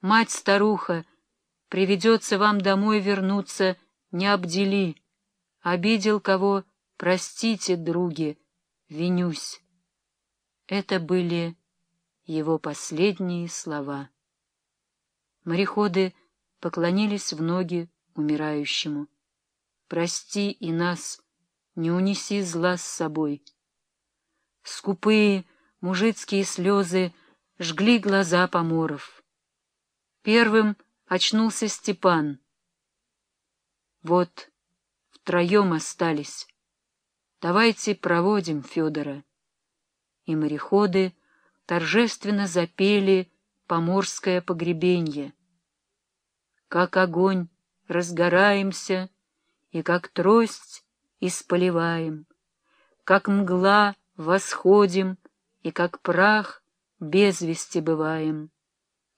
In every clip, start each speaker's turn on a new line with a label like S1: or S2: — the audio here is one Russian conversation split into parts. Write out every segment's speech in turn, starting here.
S1: Мать-старуха, приведется вам домой вернуться, не обдели. Обидел кого, простите, други, винюсь. Это были его последние слова. Мореходы поклонились в ноги умирающему. «Прости и нас, не унеси зла с собой». Скупые мужицкие слезы жгли глаза поморов. Первым очнулся Степан. Вот, втроем остались. Давайте проводим Федора. И мореходы торжественно запели поморское погребенье. Как огонь разгораемся, и как трость исполиваем, как мгла восходим, и как прах без вести бываем,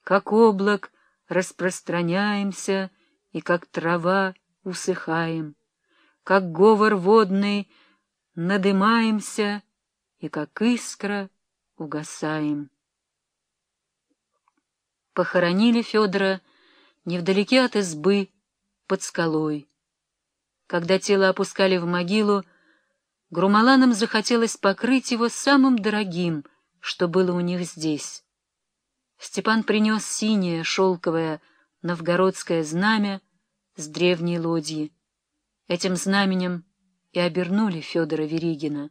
S1: как облак распространяемся, и как трава усыхаем, как говор водный надымаемся, и как искра угасаем. Похоронили Федора невдалеке от избы, под скалой. Когда тело опускали в могилу, Грумаланам захотелось покрыть его самым дорогим, что было у них здесь. Степан принес синее шелковое новгородское знамя с древней лодьи. Этим знаменем и обернули Федора Веригина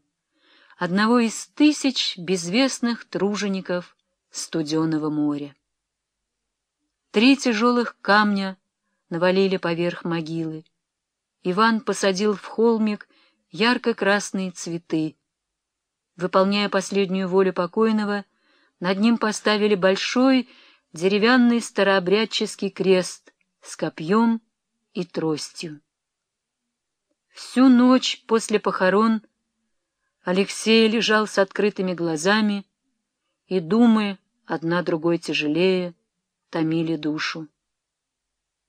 S1: одного из тысяч безвестных тружеников Студеного моря. Три тяжелых камня навалили поверх могилы. Иван посадил в холмик ярко-красные цветы. Выполняя последнюю волю покойного, над ним поставили большой деревянный старообрядческий крест с копьем и тростью. Всю ночь после похорон Алексей лежал с открытыми глазами, и думы, одна другой тяжелее, томили душу.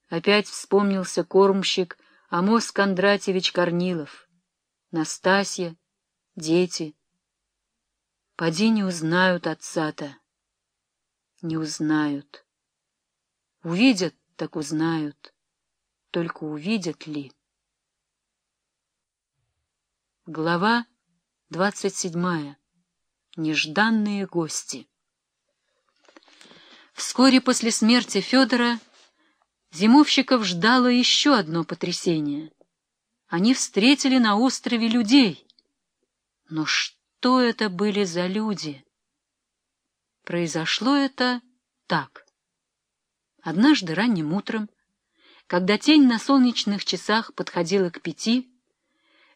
S1: Опять вспомнился кормщик Амос Кондратьевич Корнилов, Настасья, дети. Поди не узнают отца-то, не узнают. Увидят, так узнают, только увидят ли. Глава Двадцать седьмая. Нежданные гости. Вскоре после смерти Федора зимовщиков ждало еще одно потрясение. Они встретили на острове людей. Но что это были за люди? Произошло это так. Однажды ранним утром, когда тень на солнечных часах подходила к пяти,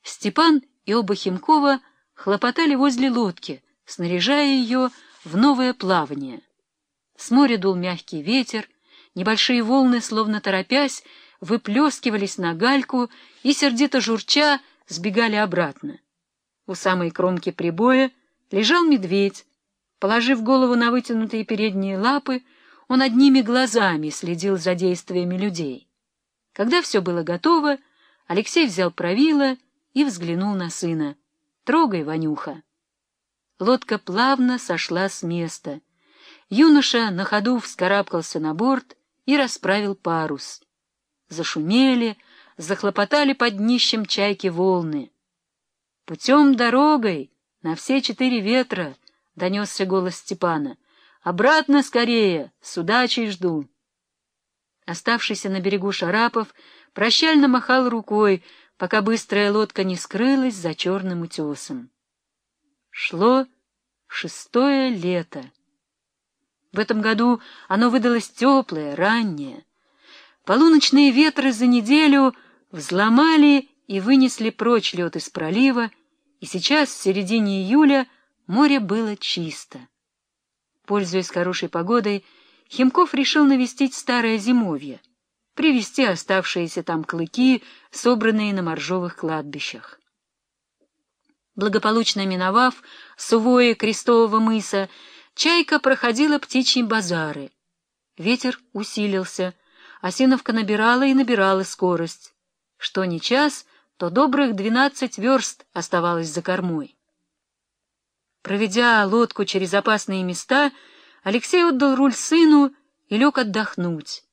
S1: Степан и оба Химкова — хлопотали возле лодки, снаряжая ее в новое плавание. С моря дул мягкий ветер, небольшие волны, словно торопясь, выплескивались на гальку и, сердито журча, сбегали обратно. У самой кромки прибоя лежал медведь. Положив голову на вытянутые передние лапы, он одними глазами следил за действиями людей. Когда все было готово, Алексей взял правило и взглянул на сына — Трогай, Ванюха. Лодка плавно сошла с места. Юноша на ходу вскарабкался на борт и расправил парус. Зашумели, захлопотали под днищем чайки волны. «Путем дорогой, на все четыре ветра!» — донесся голос Степана. «Обратно скорее! С удачей жду!» Оставшийся на берегу Шарапов прощально махал рукой, пока быстрая лодка не скрылась за черным утесом. Шло шестое лето. В этом году оно выдалось теплое, раннее. Полуночные ветры за неделю взломали и вынесли прочь лед из пролива, и сейчас, в середине июля, море было чисто. Пользуясь хорошей погодой, Химков решил навестить старое зимовье — привезти оставшиеся там клыки, собранные на моржовых кладбищах. Благополучно миновав сувое крестового мыса, чайка проходила птичьи базары. Ветер усилился, осиновка набирала и набирала скорость. Что не час, то добрых двенадцать верст оставалось за кормой. Проведя лодку через опасные места, Алексей отдал руль сыну и лег отдохнуть,